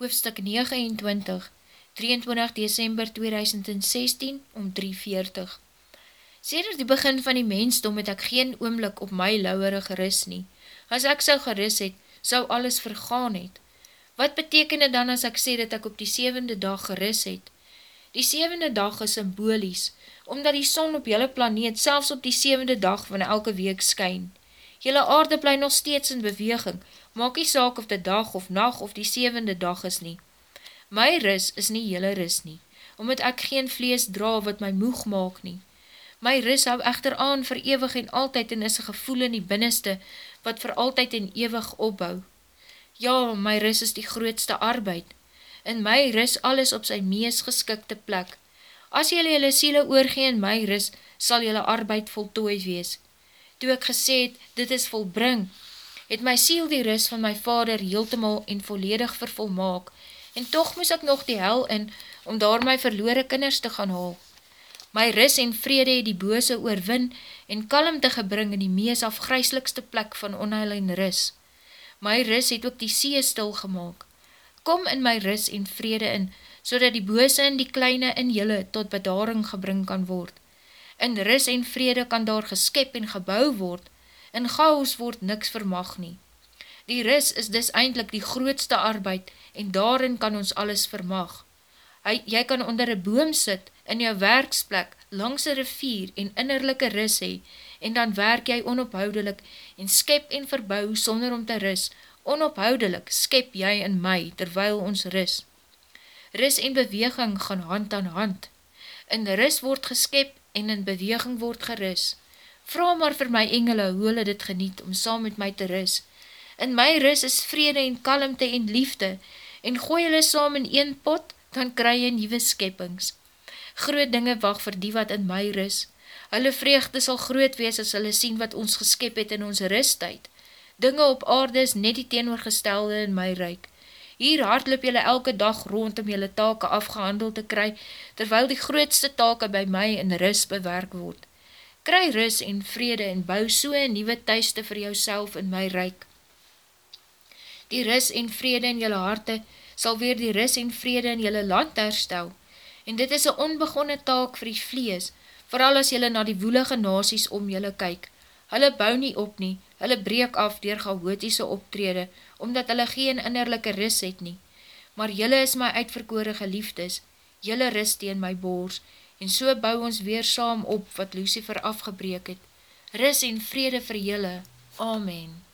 hoofstuk 29, 23 December 2016 om 3.40 Seder die begin van die mensdom het ek geen oomlik op my lauwere geris nie. As ek sou geris het, sou alles vergaan het. Wat beteken dan as ek sê dat ek op die sevende dag geris het? Die sevende dag is symbolies, omdat die son op jylle planeet selfs op die sevende dag van elke week skyn. Jylle aarde bly nog steeds in beweging, maak die saak of die dag of nacht of die sevende dag is nie. My ris is nie jylle ris nie, omdat ek geen vlees dra wat my moeg maak nie. My ris hou echter aan vir ewig en altyd en is een gevoel in die binneste, wat vir altyd en ewig opbou. Ja, my ris is die grootste arbeid. In my ris alles op sy mees geskikte plek. As jylle jylle siele oorgee in my ris, sal jylle arbeid voltooi wees. Toe ek gesê het, dit is volbring, het my siel die ris van my vader heeltemal en volledig vervolmaak, en toch moes ek nog die hel in, om daar my verloore kinders te gaan haal. My ris en vrede het die bose oorwin, en kalm te gebring in die mees afgryslikste plek van onheil en ris. My ris het ook die see stil gemaakt. Kom in my ris en vrede in, so die bose en die kleine in jylle tot bedaring gebring kan word. In ris en vrede kan daar geskep en gebouw word, in chaos word niks vermag nie. Die ris is dus eindelijk die grootste arbeid en daarin kan ons alles vermag. Hy, jy kan onder een boom sit, in jou werksplek, langs een rivier en innerlijke ris hee, en dan werk jy onophoudelik en skep en verbou sonder om te ris. Onophoudelik skep jy in my, terwyl ons ris. Ris en beweging gaan hand aan hand. In ris word geskep en in beweging word geris. Vraag maar vir my engele hoe hulle dit geniet om saam met my te ris. In my ris is vrede en kalmte en liefde en gooi hulle saam in een pot, dan kry jy nieuwe skeppings. Groot dinge wacht vir die wat in my ris. Hulle vreugde sal groot wees as hulle sien wat ons geskep het in ons ristijd. Dinge op aarde is net die teenoorgestelde in my reik. Hier hardloop jylle elke dag rond om jylle take afgehandeld te kry, terwyl die grootste take by my in ris bewerk word kry ris en vrede en bou so een nieuwe thuiste vir jouself in my reik. Die ris en vrede in jylle harte sal weer die ris en vrede in jylle land herstel, en dit is een onbegonne taak vir die vlees, vooral as jylle na die woelige nasies om jylle kyk. Hulle bou nie op nie, hulle breek af dier chaotiese optrede, omdat hulle geen innerlijke ris het nie. Maar jylle is my uitverkore geliefdes, jylle ris teen my boors, en so bou ons weer saam op wat Lucifer afgebreek het. Ris en vrede vir julle. Amen.